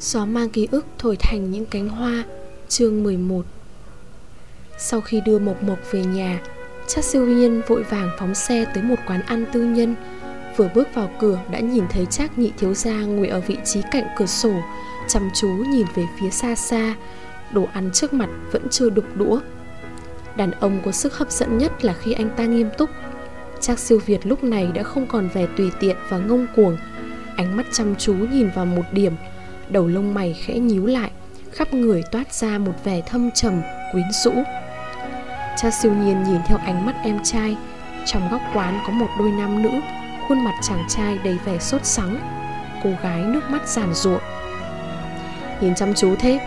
Gió mang ký ức thổi thành những cánh hoa. Chương 11 Sau khi đưa Mộc Mộc về nhà Chắc siêu nhiên vội vàng phóng xe tới một quán ăn tư nhân. Vừa bước vào cửa, đã nhìn thấy Trác nhị thiếu gia ngồi ở vị trí cạnh cửa sổ, Chăm chú nhìn về phía xa xa. Đồ ăn trước mặt vẫn chưa đục đũa. Đàn ông có sức hấp dẫn nhất là khi anh ta nghiêm túc. Trác siêu Việt lúc này đã không còn vẻ tùy tiện và ngông cuồng. Ánh mắt chăm chú nhìn vào một điểm Đầu lông mày khẽ nhíu lại Khắp người toát ra một vẻ thâm trầm, quyến rũ. Cha siêu nhiên nhìn theo ánh mắt em trai Trong góc quán có một đôi nam nữ Khuôn mặt chàng trai đầy vẻ sốt sắng. Cô gái nước mắt giàn ruộng Nhìn chăm chú thế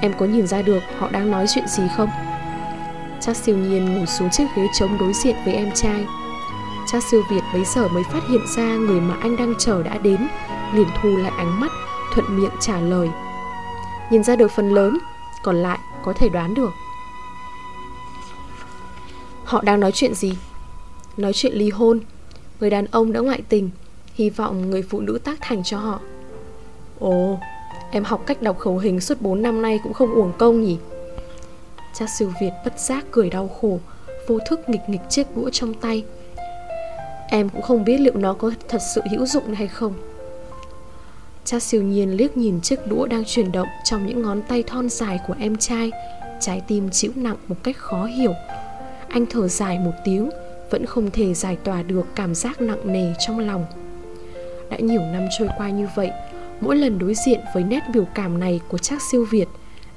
Em có nhìn ra được họ đang nói chuyện gì không? Cha siêu nhiên ngồi xuống chiếc ghế trống đối diện với em trai. Cha siêu Việt bấy giờ mới phát hiện ra người mà anh đang chờ đã đến liền thu lại ánh mắt thuận miệng trả lời. Nhìn ra được phần lớn, còn lại có thể đoán được. Họ đang nói chuyện gì? Nói chuyện ly hôn. Người đàn ông đã ngoại tình, hy vọng người phụ nữ tác thành cho họ. Ồ, em học cách đọc khẩu hình suốt 4 năm nay cũng không uổng công nhỉ? Cha siêu việt bất giác cười đau khổ, vô thức nghịch nghịch chiếc đũa trong tay. Em cũng không biết liệu nó có thật sự hữu dụng hay không. Cha siêu nhiên liếc nhìn chiếc đũa đang chuyển động trong những ngón tay thon dài của em trai. Trái tim chịu nặng một cách khó hiểu. Anh thở dài một tiếng, Vẫn không thể giải tỏa được cảm giác nặng nề trong lòng. Đã nhiều năm trôi qua như vậy, Mỗi lần đối diện với nét biểu cảm này của Trác siêu Việt,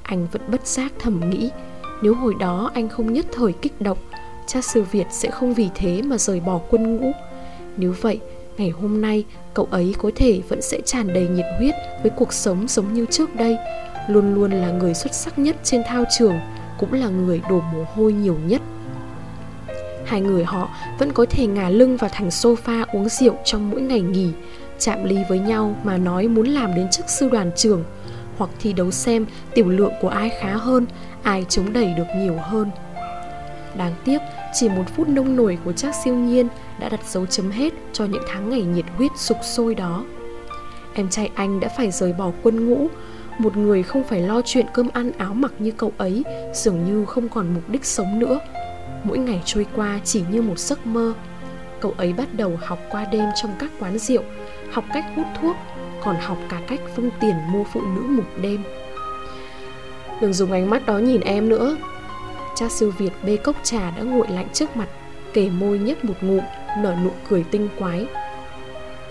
Anh vẫn bất giác thầm nghĩ, Nếu hồi đó anh không nhất thời kích động Trác siêu Việt sẽ không vì thế mà rời bỏ quân ngũ. Nếu vậy ngày hôm nay, cậu ấy có thể vẫn sẽ tràn đầy nhiệt huyết với cuộc sống giống như trước đây. Luôn luôn là người xuất sắc nhất trên thao trường, cũng là người đổ mồ hôi nhiều nhất. Hai người họ vẫn có thể ngả lưng vào thành sofa uống rượu trong mỗi ngày nghỉ, chạm ly với nhau mà nói muốn làm đến chức sư đoàn trưởng, hoặc thi đấu xem tiểu lượng của ai khá hơn, ai chống đẩy được nhiều hơn đáng tiếc chỉ một phút nông nổi của Trác siêu nhiên đã đặt dấu chấm hết cho những tháng ngày nhiệt huyết sục sôi đó. Em trai anh đã phải rời bỏ quân ngũ, một người không phải lo chuyện cơm ăn áo mặc như cậu ấy dường như không còn mục đích sống nữa. Mỗi ngày trôi qua chỉ như một giấc mơ. Cậu ấy bắt đầu học qua đêm trong các quán rượu, học cách hút thuốc, còn học cả cách vung tiền mua phụ nữ một đêm. Đừng dùng ánh mắt đó nhìn em nữa Cha siêu Việt bê cốc trà đã nguội lạnh trước mặt Kể môi nhếch một ngụm, Nở nụ cười tinh quái.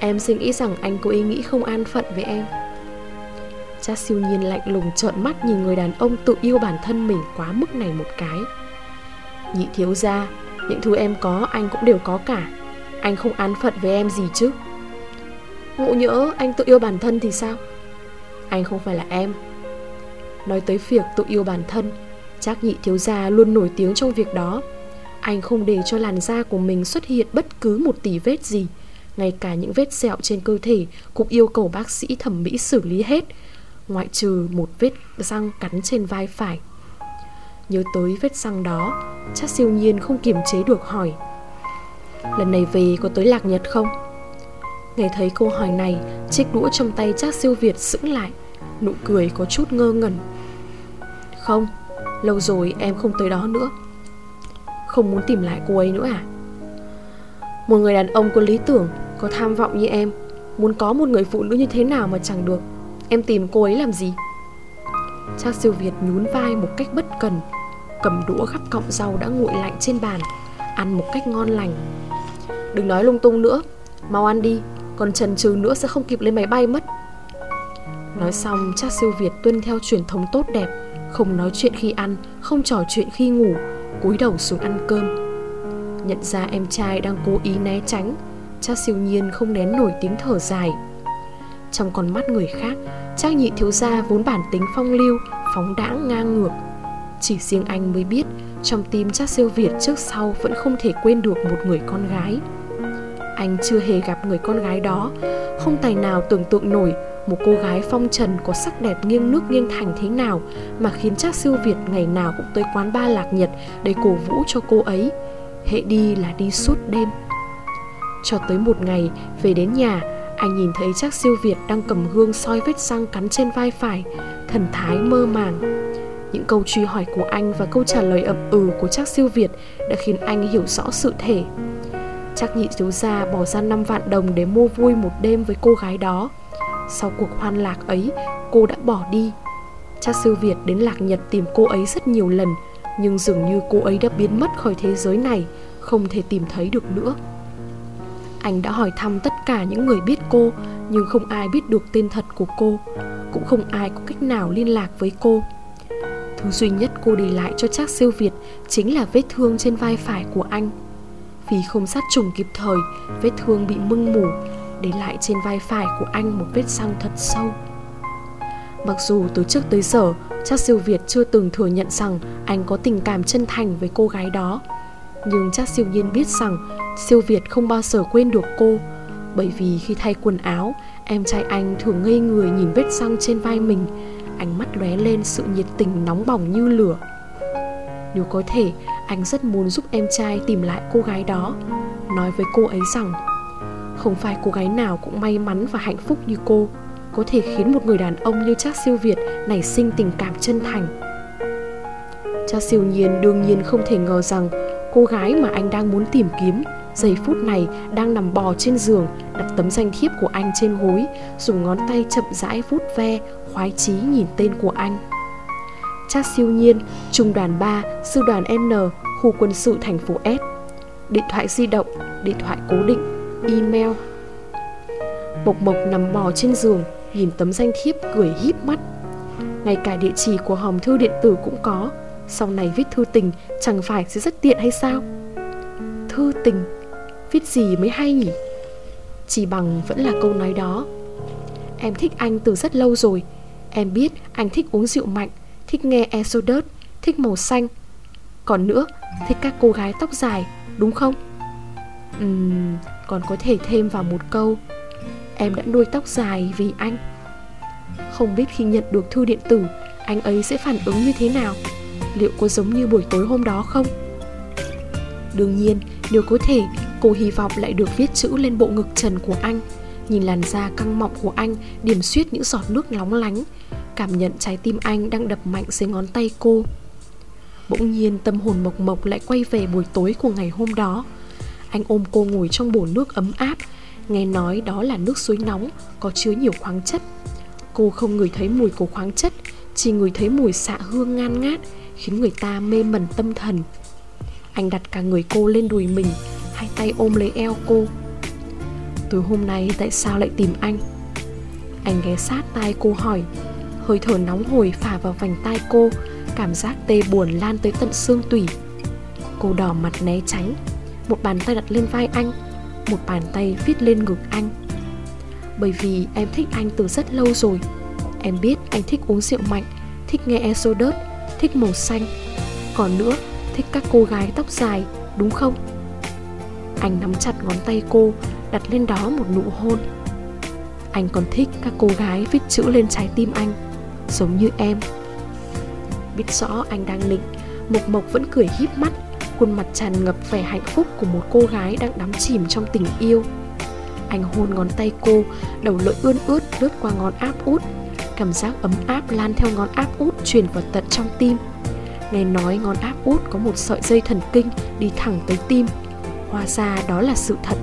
Em xin nghĩ rằng anh có ý nghĩ không an phận với em. Cha siêu nhiên lạnh lùng trợn mắt nhìn người đàn ông tự yêu bản thân mình quá mức này một cái. Nhị thiếu ra Những thứ em có, anh cũng đều có cả. Anh không an phận với em gì chứ? Ngộ nhỡ anh tự yêu bản thân thì sao? Anh không phải là em. Nói tới việc tự yêu bản thân Chắc nhị thiếu gia luôn nổi tiếng trong việc đó. Anh không để cho làn da của mình xuất hiện bất cứ một tỷ vết gì. Ngay cả những vết sẹo trên cơ thể Cũng yêu cầu bác sĩ thẩm mỹ xử lý hết, Ngoại trừ một vết răng cắn trên vai phải. Nhớ tới vết răng đó Chắc siêu nhiên không kiềm chế được hỏi, Lần này về có tới lạc nhật không? Nghe thấy câu hỏi này, Chiếc đũa trong tay chắc siêu Việt sững lại, Nụ cười có chút ngơ ngẩn. Không Lâu rồi em không tới đó nữa. Không muốn tìm lại cô ấy nữa à? Một người đàn ông có lý tưởng, Có tham vọng như em, Muốn có một người phụ nữ như thế nào mà chẳng được. Em tìm cô ấy làm gì? Cha siêu Việt nhún vai một cách bất cần, Cầm đũa gắp cọng rau đã nguội lạnh trên bàn, Ăn một cách ngon lành. Đừng nói lung tung nữa, Mau ăn đi, Còn trần trừ nữa sẽ không kịp lên máy bay mất. Nói xong, cha siêu Việt tuân theo truyền thống tốt đẹp không nói chuyện khi ăn, Không trò chuyện khi ngủ, cúi đầu xuống ăn cơm. Nhận ra em trai đang cố ý né tránh, Cha siêu nhiên không nén nổi tiếng thở dài. Trong con mắt người khác, cha nhị thiếu gia vốn bản tính phong lưu, Phóng đãng ngang ngược. Chỉ riêng anh mới biết, Trong tim cha siêu Việt trước sau Vẫn không thể quên được một người con gái. Anh chưa hề gặp người con gái đó, Không tài nào tưởng tượng nổi một cô gái phong trần có sắc đẹp nghiêng nước nghiêng thành thế nào mà khiến chắc siêu Việt ngày nào cũng tới quán ba lạc nhật để cổ vũ cho cô ấy. Hệ đi là đi suốt đêm. Cho tới một ngày, về đến nhà, Anh nhìn thấy chắc siêu Việt đang cầm gương soi vết răng cắn trên vai phải Thần thái mơ màng Những câu truy hỏi của anh và câu trả lời ậm ừ của chắc siêu Việt Đã khiến anh hiểu rõ sự thể Chắc nhị thiếu gia bỏ ra 5 vạn đồng để mua vui một đêm với cô gái đó sau cuộc hoan lạc ấy, cô đã bỏ đi. Cha sư Việt đến Lạc Nhật tìm cô ấy rất nhiều lần Nhưng dường như cô ấy đã biến mất khỏi thế giới này Không thể tìm thấy được nữa. Anh đã hỏi thăm tất cả những người biết cô Nhưng không ai biết được tên thật của cô Cũng không ai có cách nào liên lạc với cô. Thứ duy nhất cô để lại cho Trác siêu Việt Chính là vết thương trên vai phải của anh. Vì không sát trùng kịp thời Vết thương bị mưng mủ để lại trên vai phải của anh một vết răng thật sâu. Mặc dù từ trước tới giờ, chắc siêu Việt chưa từng thừa nhận rằng Anh có tình cảm chân thành với cô gái đó. Nhưng chắc siêu nhiên biết rằng Siêu Việt không bao giờ quên được cô, Bởi vì khi thay quần áo, Em trai anh thường ngây người nhìn vết răng trên vai mình. Ánh mắt lóe lên sự nhiệt tình nóng bỏng như lửa. Nếu có thể, Anh rất muốn giúp em trai tìm lại cô gái đó. Nói với cô ấy rằng không phải cô gái nào cũng may mắn và hạnh phúc như cô, Có thể khiến một người đàn ông như Trác Siêu Việt nảy sinh tình cảm chân thành. Trác siêu nhiên đương nhiên không thể ngờ rằng cô gái mà anh đang muốn tìm kiếm, giây phút này đang nằm bò trên giường, đặt tấm danh thiếp của anh trên gối, dùng ngón tay chậm rãi vuốt ve, khoái chí nhìn tên của anh. Trác siêu nhiên, trung đoàn 3 sư đoàn N, khu quân sự thành phố S. Điện thoại di động, điện thoại cố định email. Mộc Mộc nằm bò trên giường nhìn tấm danh thiếp cười híp mắt. Ngay cả địa chỉ của hòm thư điện tử cũng có sau này viết thư tình chẳng phải sẽ rất tiện hay sao? Thư tình Viết gì mới hay nhỉ? Chỉ bằng vẫn là câu nói đó. Em thích anh từ rất lâu rồi. Em biết anh thích uống rượu mạnh Thích nghe Exodus Thích màu xanh. Còn nữa thích các cô gái tóc dài Đúng không? Ừm, còn có thể thêm vào một câu Em đã nuôi tóc dài vì anh. Không biết khi nhận được thư điện tử Anh ấy sẽ phản ứng như thế nào? Liệu có giống như buổi tối hôm đó không? Đương nhiên, nếu có thể, cô hy vọng lại được viết chữ lên bộ ngực trần của anh Nhìn làn da căng mọng của anh điểm xuyết những giọt nước nóng lánh Cảm nhận trái tim anh đang đập mạnh dưới ngón tay cô. Bỗng nhiên tâm hồn mộc mộc lại quay về buổi tối của ngày hôm đó. Anh ôm cô ngồi trong bồn nước ấm áp, Nghe nói đó là nước suối nóng, Có chứa nhiều khoáng chất. Cô không ngửi thấy mùi của khoáng chất, Chỉ ngửi thấy mùi xạ hương ngan ngát, khiến người ta mê mẩn tâm thần. Anh đặt cả người cô lên đùi mình, hai tay ôm lấy eo cô. Tối hôm nay tại sao lại tìm anh? Anh ghé sát tai cô hỏi. Hơi thở nóng hổi phả vào vành tai cô, cảm giác tê buồn lan tới tận xương tủy. Cô đỏ mặt né tránh một bàn tay đặt lên vai anh một bàn tay viết lên ngực anh. Bởi vì em thích anh từ rất lâu rồi. Em biết anh thích uống rượu mạnh thích nghe Exodus thích màu xanh. Còn nữa, thích các cô gái tóc dài, đúng không? Anh nắm chặt ngón tay cô, đặt lên đó một nụ hôn. Anh còn thích các cô gái viết chữ lên trái tim anh Giống như em. Biết rõ anh đang nịnh Mộc Mộc vẫn cười híp mắt. Khuôn mặt tràn ngập vẻ hạnh phúc của một cô gái đang đắm chìm trong tình yêu. Anh hôn ngón tay cô, Đầu lưỡi ươn ướt lướt qua ngón áp út. Cảm giác ấm áp lan theo ngón áp út truyền vào tận trong tim. Nghe nói ngón áp út có một sợi dây thần kinh đi thẳng tới tim. Hóa ra đó là sự thật.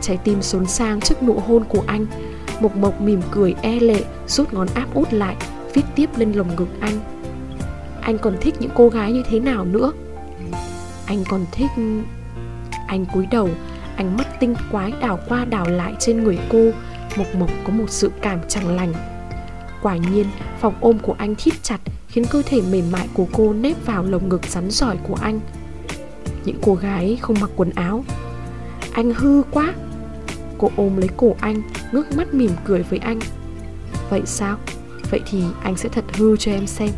Trái tim xốn sang trước nụ hôn của anh. Mộc Mộc mỉm cười e lệ, rút ngón áp út lại, Viết tiếp lên lồng ngực anh. Anh còn thích những cô gái như thế nào nữa? Anh còn thích... Anh cúi đầu Ánh mắt tinh quái đảo qua đảo lại trên người cô Mộc Mộc có một sự cảm chẳng lành Quả nhiên, phòng ôm của anh thít chặt khiến cơ thể mềm mại của cô nếp vào lồng ngực rắn giỏi của anh. Những cô gái không mặc quần áo. Anh hư quá. Cô ôm lấy cổ anh, ngước mắt mỉm cười với anh. Vậy sao? Vậy thì anh sẽ thật hư cho em xem.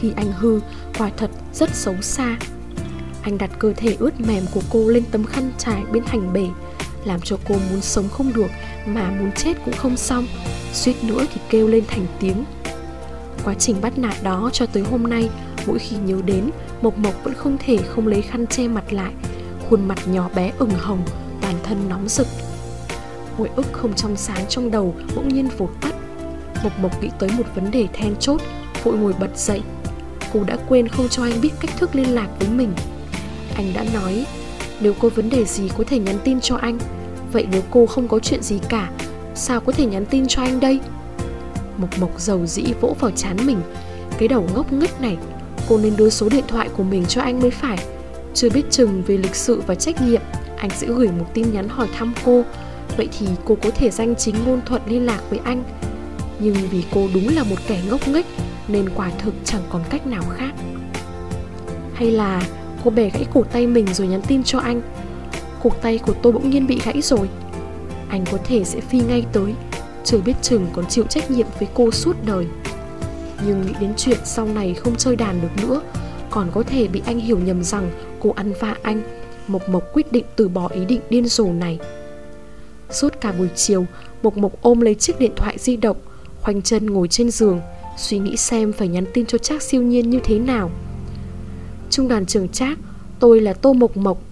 Khi anh hư, quả thật rất xấu xa. Anh đặt cơ thể ướt mềm của cô lên tấm khăn trải bên thành bể, làm cho cô muốn sống không được mà muốn chết cũng không xong. Suýt nữa thì kêu lên thành tiếng. Quá trình bắt nạt đó cho tới hôm nay mỗi khi nhớ đến mộc mộc vẫn không thể không lấy khăn che mặt lại. Khuôn mặt nhỏ bé ửng hồng toàn thân nóng rực. Hồi ức không trong sáng trong đầu bỗng nhiên vụt tắt. Mộc Mộc nghĩ tới một vấn đề then chốt Vội ngồi bật dậy. Cô đã quên không cho anh biết cách thức liên lạc với mình. Anh đã nói. Nếu có vấn đề gì có thể nhắn tin cho anh. Vậy nếu cô không có chuyện gì cả, Sao có thể nhắn tin cho anh đây? Mộc Mộc dầu dĩ vỗ vào chán mình. Cái đầu ngốc nghếch này, Cô nên đưa số điện thoại của mình cho anh mới phải. Chưa biết chừng về lịch sự và trách nhiệm, Anh sẽ gửi một tin nhắn hỏi thăm cô. Vậy thì cô có thể danh chính ngôn thuận liên lạc với anh. Nhưng vì cô đúng là một kẻ ngốc nghếch, Nên quả thực chẳng còn cách nào khác. Hay là cô bẻ gãy cổ tay mình rồi nhắn tin cho anh. Cổ tay của tôi bỗng nhiên bị gãy rồi. Anh có thể sẽ phi ngay tới. Chưa biết chừng còn chịu trách nhiệm với cô suốt đời. Nhưng nghĩ đến chuyện sau này không chơi đàn được nữa, Còn có thể bị anh hiểu nhầm rằng cô ăn vạ anh, Mộc Mộc quyết định từ bỏ ý định điên rồ này. Suốt cả buổi chiều, Mộc Mộc ôm lấy chiếc điện thoại di động, Khoanh chân ngồi trên giường, Suy nghĩ xem phải nhắn tin cho Trác siêu nhiên như thế nào. Trung đoàn trưởng Trác Tôi là Tô Mộc Mộc.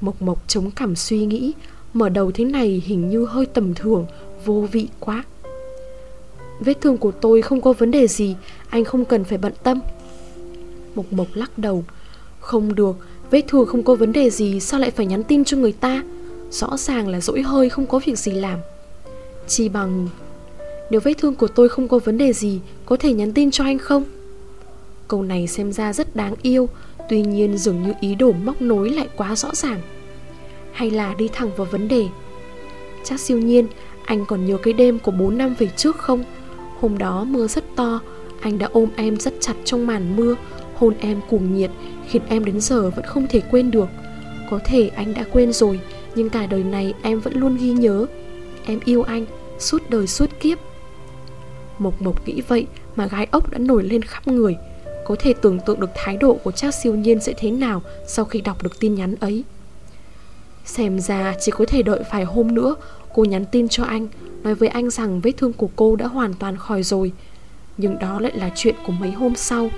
Mộc Mộc chống cảm suy nghĩ, Mở đầu thế này hình như hơi tầm thường, Vô vị quá. Vết thương của tôi không có vấn đề gì, Anh không cần phải bận tâm. Mộc Mộc lắc đầu. Không được, Vết thương không có vấn đề gì, Sao lại phải nhắn tin cho người ta? Rõ ràng là dỗi hơi không có việc gì làm. Chỉ bằng, Nếu vết thương của tôi không có vấn đề gì, Có thể nhắn tin cho anh không? Câu này xem ra rất đáng yêu, Tuy nhiên dường như ý đồ móc nối lại quá rõ ràng. Hay là đi thẳng vào vấn đề. Chắc siêu nhiên, Anh còn nhớ cái đêm của 4 năm về trước không? Hôm đó mưa rất to, Anh đã ôm em rất chặt trong màn mưa, Hôn em cuồng nhiệt, Khiến em đến giờ vẫn không thể quên được. Có thể anh đã quên rồi, Nhưng cả đời này em vẫn luôn ghi nhớ. Em yêu anh, Suốt đời suốt kiếp. Mộc Mộc nghĩ vậy mà gái ốc đã nổi lên khắp người. Có thể tưởng tượng được thái độ của Trác siêu nhiên sẽ thế nào Sau khi đọc được tin nhắn ấy. Xem ra chỉ có thể đợi vài hôm nữa, Cô nhắn tin cho anh, Nói với anh rằng vết thương của cô đã hoàn toàn khỏi rồi. Nhưng đó lại là chuyện của mấy hôm sau.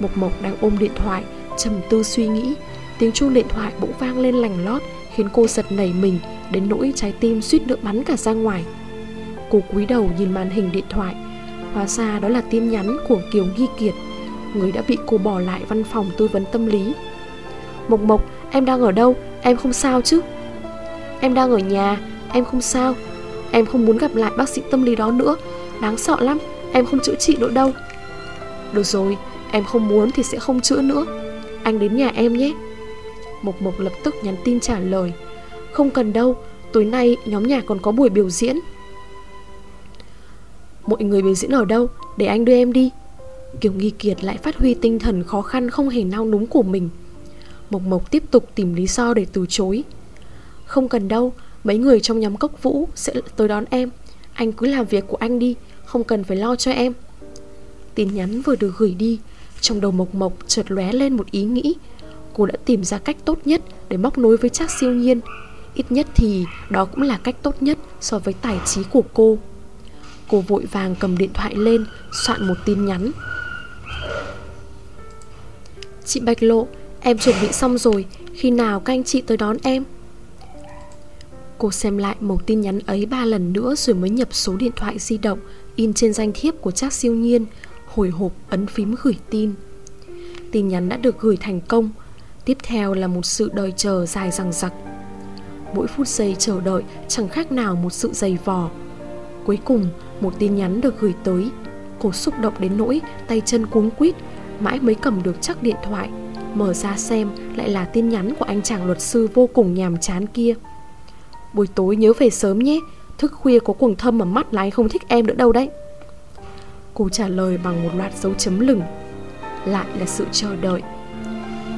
Mộc Mộc đang ôm điện thoại, trầm tư suy nghĩ. Tiếng chuông điện thoại bỗng vang lên lành lót, Khiến cô giật nảy mình, Đến nỗi trái tim suýt nữa bắn cả ra ngoài. Cô cúi đầu nhìn màn hình điện thoại. Hóa ra đó là tin nhắn của Kiều Nghi Kiệt. Người đã bị cô bỏ lại văn phòng tư vấn tâm lý. Mộc Mộc, em đang ở đâu? Em không sao chứ? Em đang ở nhà, em không sao. Em không muốn gặp lại bác sĩ tâm lý đó nữa. Đáng sợ lắm, em không chữa trị nữa đâu. Được rồi, em không muốn thì sẽ không chữa nữa. Anh đến nhà em nhé. Mộc Mộc lập tức nhắn tin trả lời. Không cần đâu, tối nay nhóm nhà còn có buổi biểu diễn. Mọi người biểu diễn ở đâu? Để anh đưa em đi. Kiều Nghi Kiệt lại phát huy tinh thần khó khăn không hề nao núng của mình. Mộc Mộc tiếp tục tìm lý do để từ chối. Không cần đâu, Mấy người trong nhóm cốc vũ sẽ tới đón em. Anh cứ làm việc của anh đi, Không cần phải lo cho em. Tin nhắn vừa được gửi đi, Trong đầu Mộc Mộc chợt lóe lên một ý nghĩ. Cô đã tìm ra cách tốt nhất Để móc nối với Trác siêu nhiên. Ít nhất thì đó cũng là cách tốt nhất So với tài trí của cô. Cô vội vàng cầm điện thoại lên, Soạn một tin nhắn. Chị Bạch Lộ, Em chuẩn bị xong rồi. Khi nào các anh chị tới đón em? Cô xem lại một tin nhắn ấy ba lần nữa Rồi mới nhập số điện thoại di động In trên danh thiếp của Trác siêu nhiên, Hồi hộp ấn phím gửi tin. Tin nhắn đã được gửi thành công. Tiếp theo là một sự đợi chờ dài dằng dặc. Mỗi phút giây chờ đợi chẳng khác nào một sự dày vò. Cuối cùng, một tin nhắn được gửi tới. Cô xúc động đến nỗi tay chân cuống quýt, Mãi mới cầm được chắc điện thoại, Mở ra xem lại là tin nhắn của anh chàng luật sư vô cùng nhàm chán kia. Buổi tối nhớ về sớm nhé, Thức khuya có cuồng thâm mà mắt lái không thích em nữa đâu đấy. Cô trả lời bằng một loạt dấu chấm lửng, Lại là sự chờ đợi.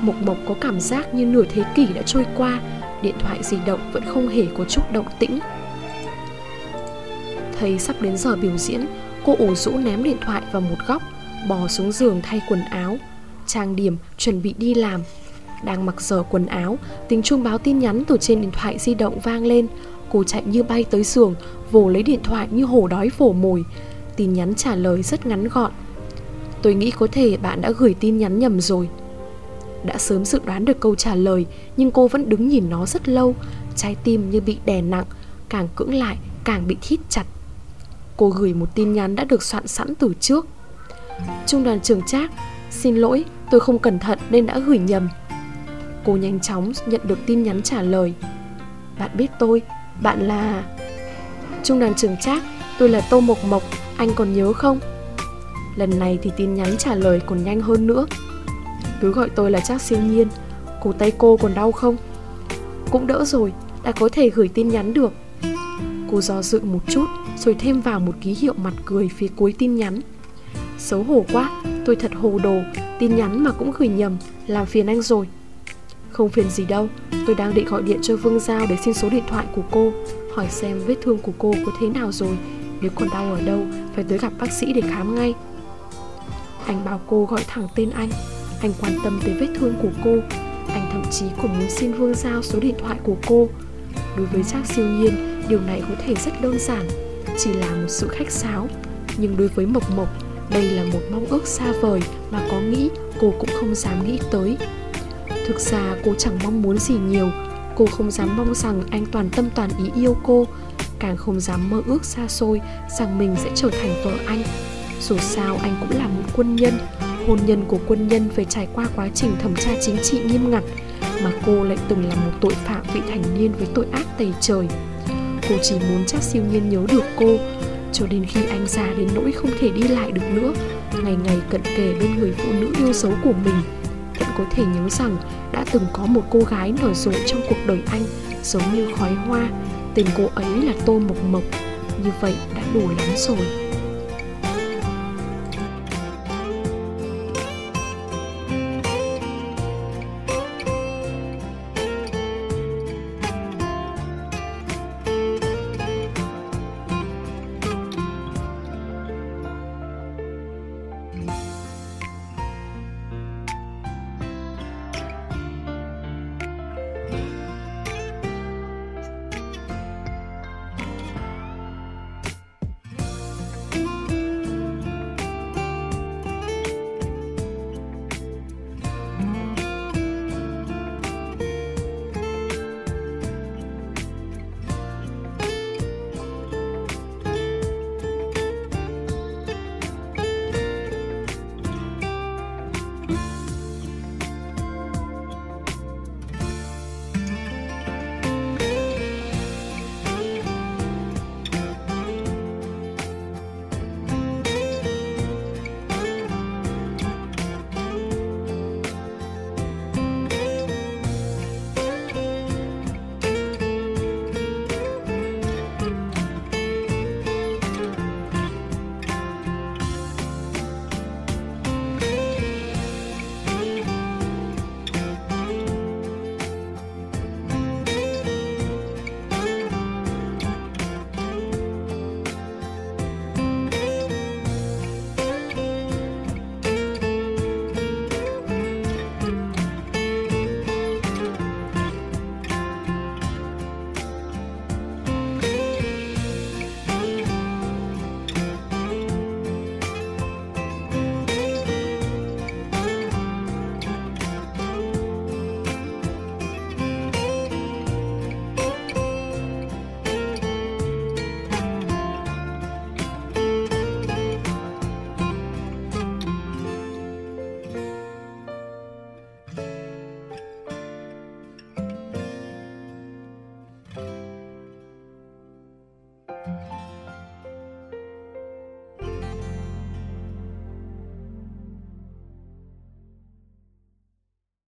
Mộc Mộc có cảm giác như nửa thế kỷ đã trôi qua, Điện thoại di động vẫn không hề có chút động tĩnh. Thấy sắp đến giờ biểu diễn Cô ủ rũ ném điện thoại vào một góc, Bò xuống giường thay quần áo. Trang điểm chuẩn bị đi làm. Đang mặc dở quần áo, Tiếng chuông báo tin nhắn từ trên điện thoại di động vang lên. Cô chạy như bay tới giường, Vồ lấy điện thoại như hổ đói vồ mồi. Tin nhắn trả lời rất ngắn gọn. Tôi nghĩ có thể bạn đã gửi tin nhắn nhầm rồi. Đã sớm dự đoán được câu trả lời, Nhưng cô vẫn đứng nhìn nó rất lâu. Trái tim như bị đè nặng, càng cưỡng lại, càng bị thít chặt. Cô gửi một tin nhắn đã được soạn sẵn từ trước. Trung đoàn trưởng Trác Xin lỗi, tôi không cẩn thận nên đã gửi nhầm. Cô nhanh chóng nhận được tin nhắn trả lời. Bạn biết tôi, Bạn là Trung đoàn trưởng Trác Tôi là Tô Mộc Mộc, Anh còn nhớ không? Lần này thì tin nhắn trả lời còn nhanh hơn nữa. Cứ gọi tôi là Trác siêu nhiên, Cổ tay cô còn đau không? Cũng đỡ rồi, Đã có thể gửi tin nhắn được. Cô do dự một chút, Rồi thêm vào một ký hiệu mặt cười phía cuối tin nhắn. Xấu hổ quá, Tôi thật hồ đồ, Tin nhắn mà cũng gửi nhầm, Làm phiền anh rồi. Không phiền gì đâu, Tôi đang định gọi điện cho Vương Giao để xin số điện thoại của cô, Hỏi xem vết thương của cô có thế nào rồi, Nếu còn đau ở đâu, Phải tới gặp bác sĩ để khám ngay. Anh bảo cô gọi thẳng tên anh Anh quan tâm tới vết thương của cô, Anh thậm chí còn muốn xin Vương Giao số điện thoại của cô. Đối với trác siêu nhiên Điều này có thể rất đơn giản, Chỉ là một sự khách sáo. Nhưng đối với Mộc Mộc, đây là một mong ước xa vời mà có nghĩ cô cũng không dám nghĩ tới. Thực ra cô chẳng mong muốn gì nhiều. Cô không dám mong rằng anh toàn tâm toàn ý yêu cô, càng không dám mơ ước xa xôi rằng mình sẽ trở thành vợ anh. Dù sao anh cũng là một quân nhân, hôn nhân của quân nhân phải trải qua quá trình thẩm tra chính trị nghiêm ngặt, mà cô lại từng là một tội phạm vị thành niên với tội ác tày trời cô chỉ muốn chắc siêu nhiên nhớ được cô, cho đến khi anh già đến nỗi không thể đi lại được nữa, ngày ngày cận kề bên người phụ nữ yêu dấu của mình. Vẫn có thể nhớ rằng đã từng có một cô gái nở rộ trong cuộc đời anh, giống như khói hoa, tên cô ấy là tô mộc mộc. Như vậy đã đủ lắm rồi.